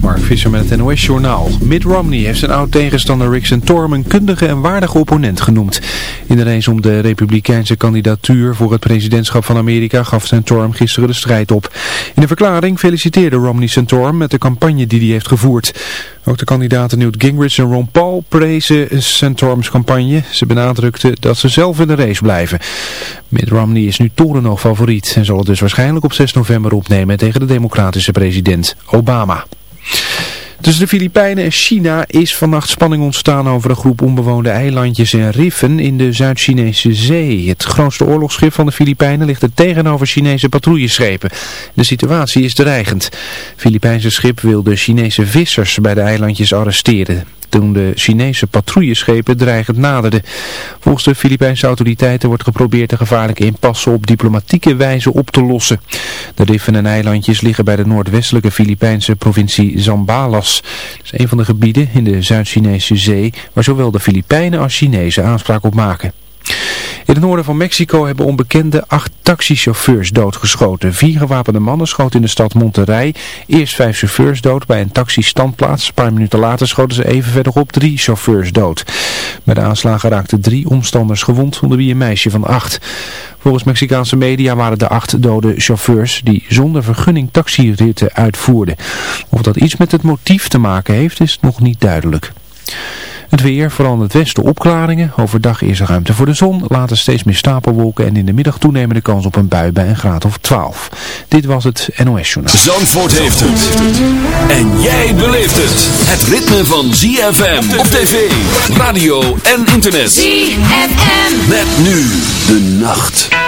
Mark Visser met het NOS Journaal. Mitt Romney heeft zijn oud-tegenstander Rick Santorum een kundige en waardige opponent genoemd. In de race om de republikeinse kandidatuur voor het presidentschap van Amerika gaf Santorum gisteren de strijd op. In een verklaring feliciteerde Romney Santorum met de campagne die hij heeft gevoerd. Ook de kandidaten Newt Gingrich en Ron Paul prezen Santorum's campagne. Ze benadrukten dat ze zelf in de race blijven. Mitt Romney is nu torenhoog favoriet en zal het dus waarschijnlijk op 6 november opnemen tegen de democratische president Obama. Tussen de Filipijnen en China is vannacht spanning ontstaan over een groep onbewoonde eilandjes en riffen in de Zuid-Chinese zee. Het grootste oorlogsschip van de Filipijnen ligt er tegenover Chinese patrouilleschepen. De situatie is dreigend. Filipijnse schip wil de Chinese vissers bij de eilandjes arresteren toen de Chinese patrouilleschepen dreigend naderden. Volgens de Filipijnse autoriteiten wordt geprobeerd de gevaarlijke impasse op diplomatieke wijze op te lossen. De riffen en eilandjes liggen bij de noordwestelijke Filipijnse provincie Zambalas. Dat is een van de gebieden in de Zuid-Chinese zee waar zowel de Filipijnen als Chinezen aanspraak op maken. In het noorden van Mexico hebben onbekende acht taxichauffeurs doodgeschoten. Vier gewapende mannen schoten in de stad Monterrey. Eerst vijf chauffeurs dood bij een taxistandplaats. Een paar minuten later schoten ze even verderop drie chauffeurs dood. Bij de aanslagen raakten drie omstanders gewond, onder wie een meisje van acht. Volgens Mexicaanse media waren de acht dode chauffeurs die zonder vergunning taxiritten uitvoerden. Of dat iets met het motief te maken heeft is nog niet duidelijk. Het weer, vooral in het westen opklaringen. Overdag is er ruimte voor de zon, later steeds meer stapelwolken en in de middag toenemende kans op een bui bij een graad of 12. Dit was het NOS Journaal. Zandvoort heeft het. En jij beleeft het. Het ritme van ZFM op tv, radio en internet. ZFM. Met nu de nacht.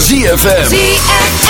ZFM. ZFM.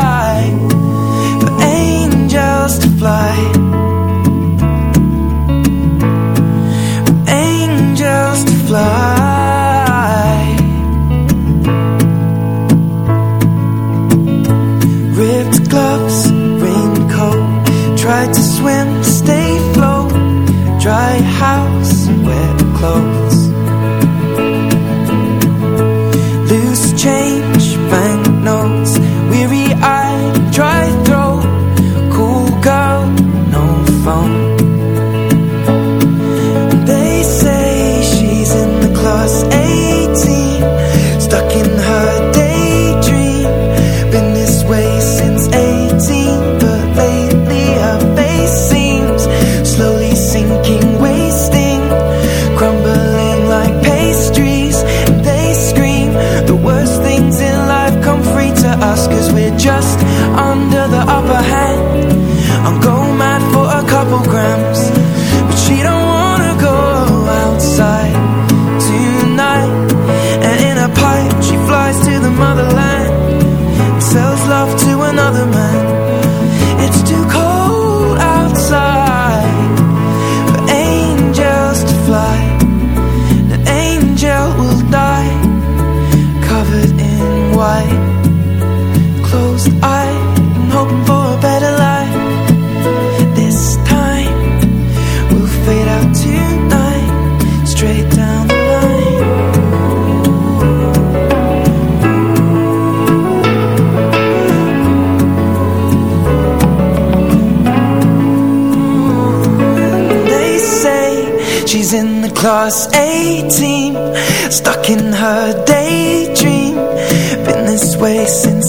wasting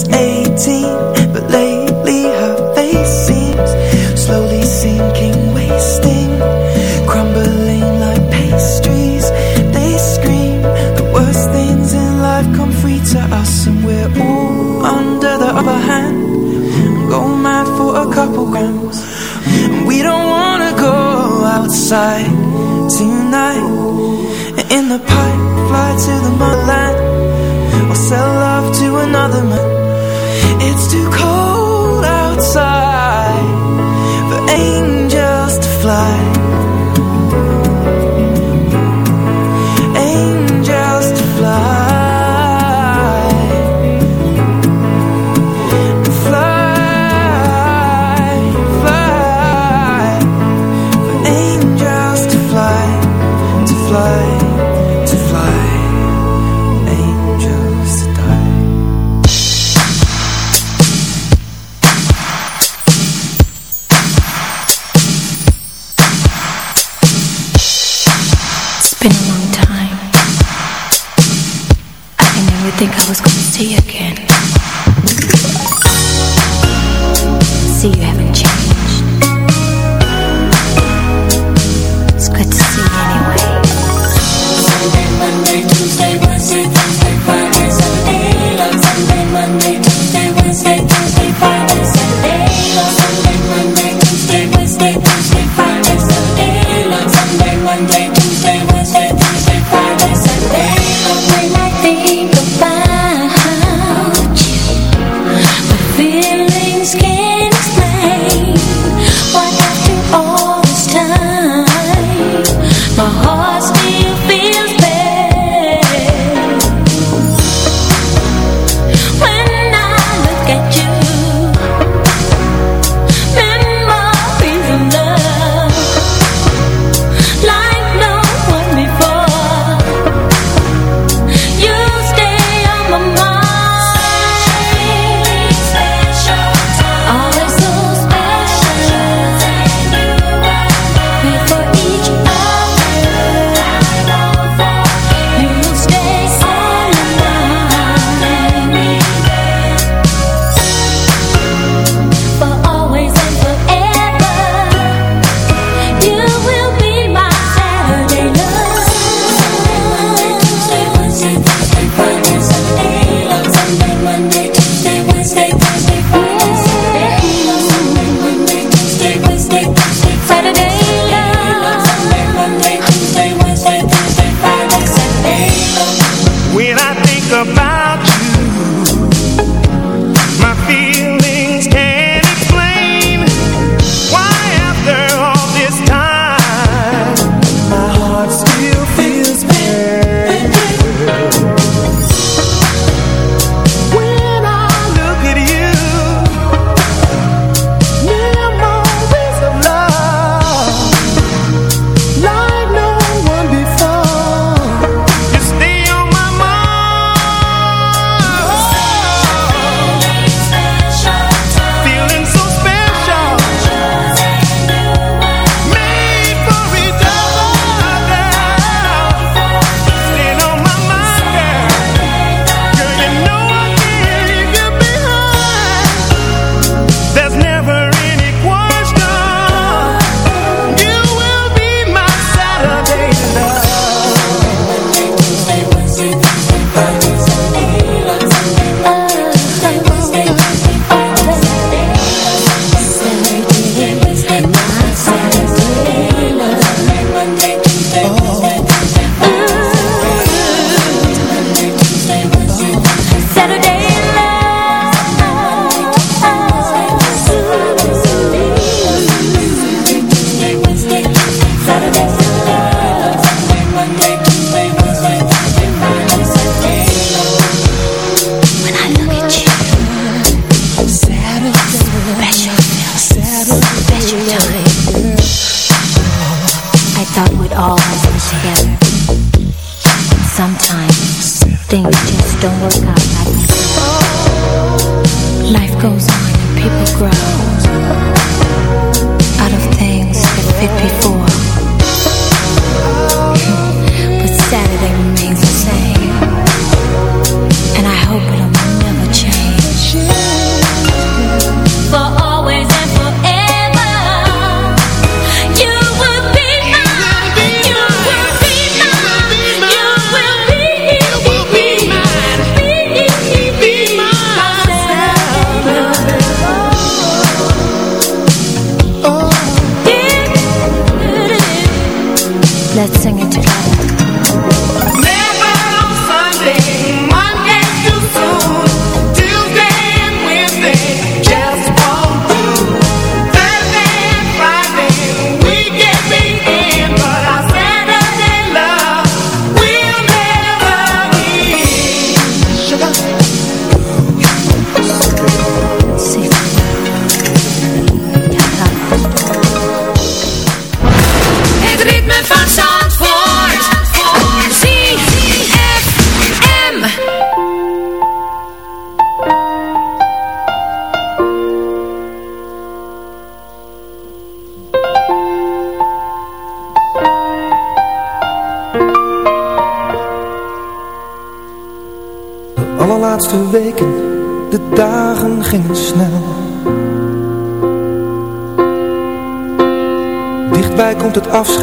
afscheid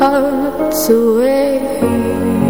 ook op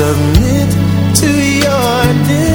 submit to your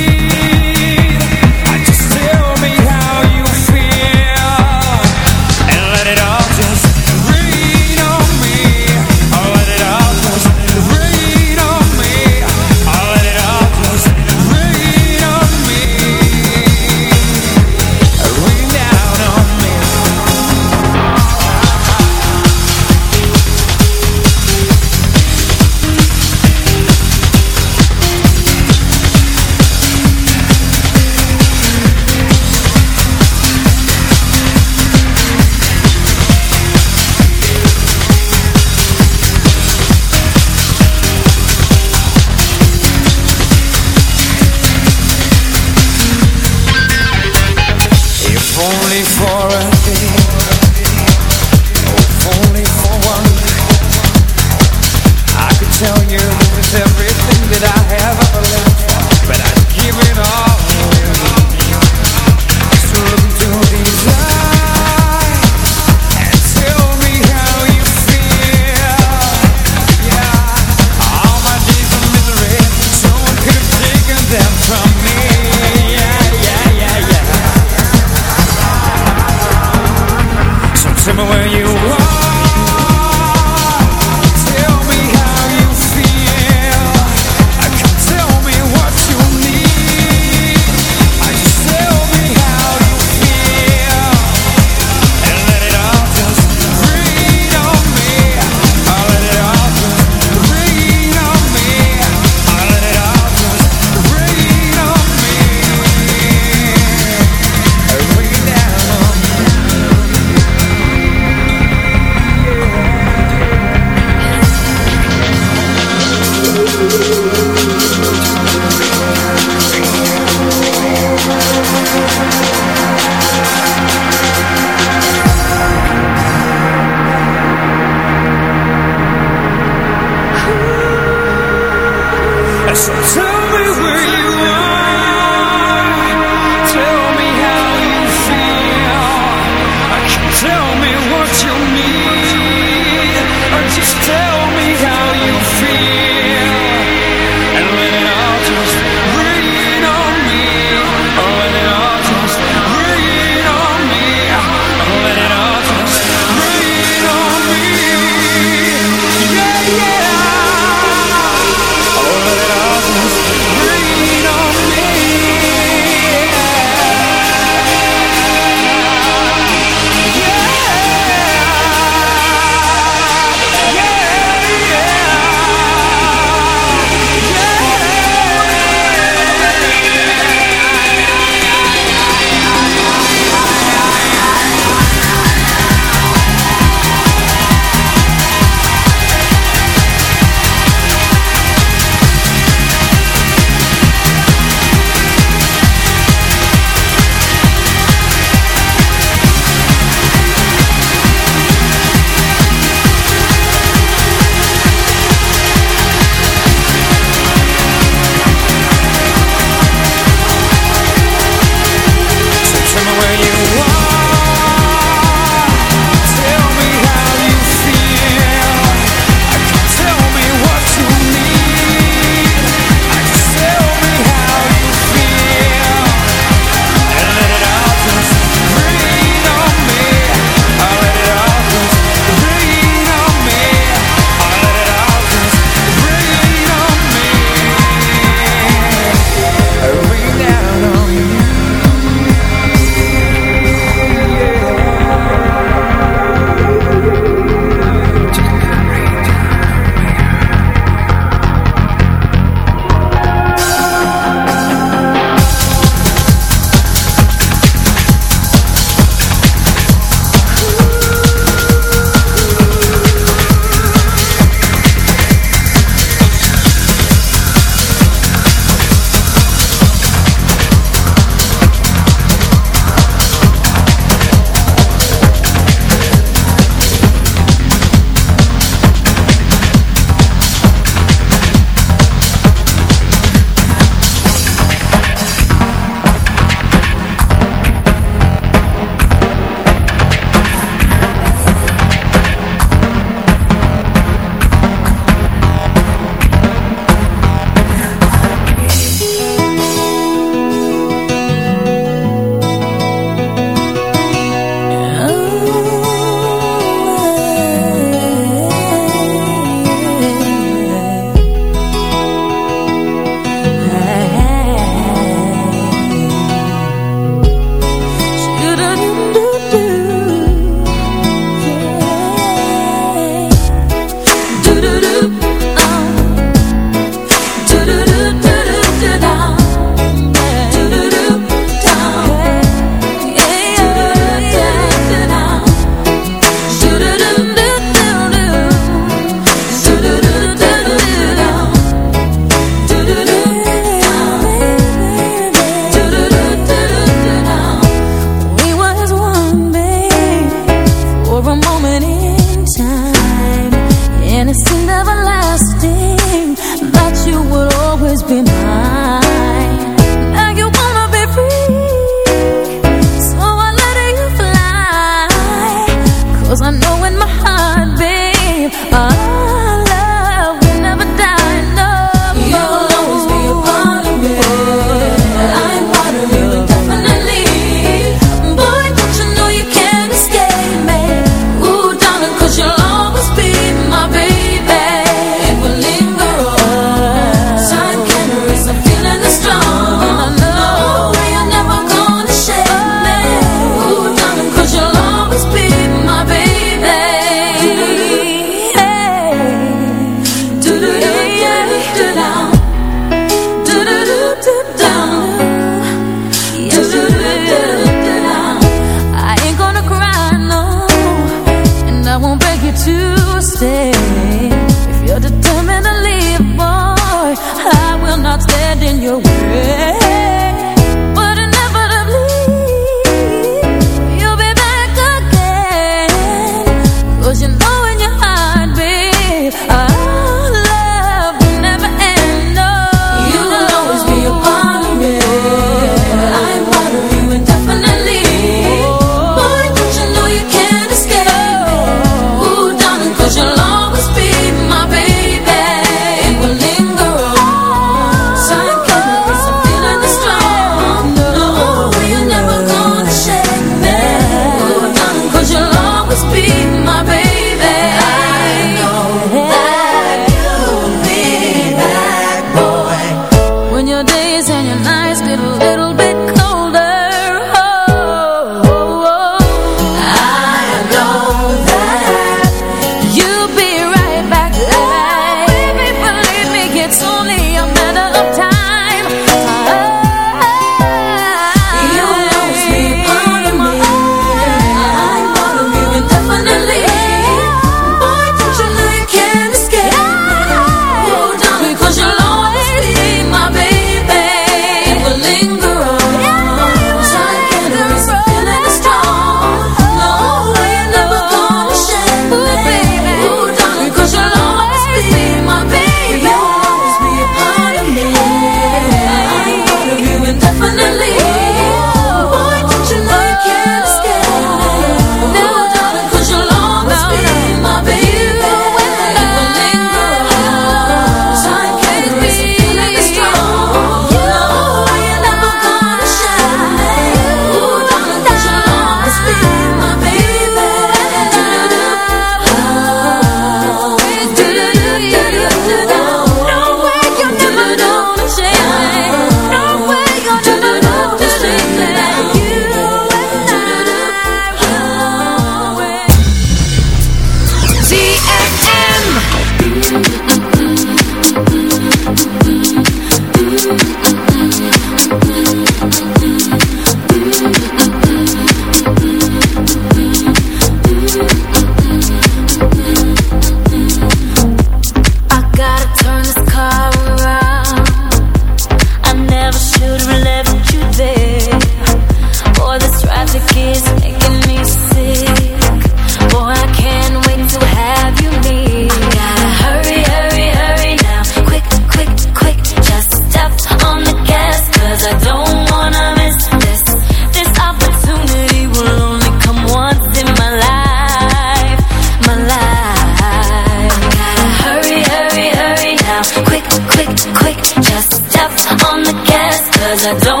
I don't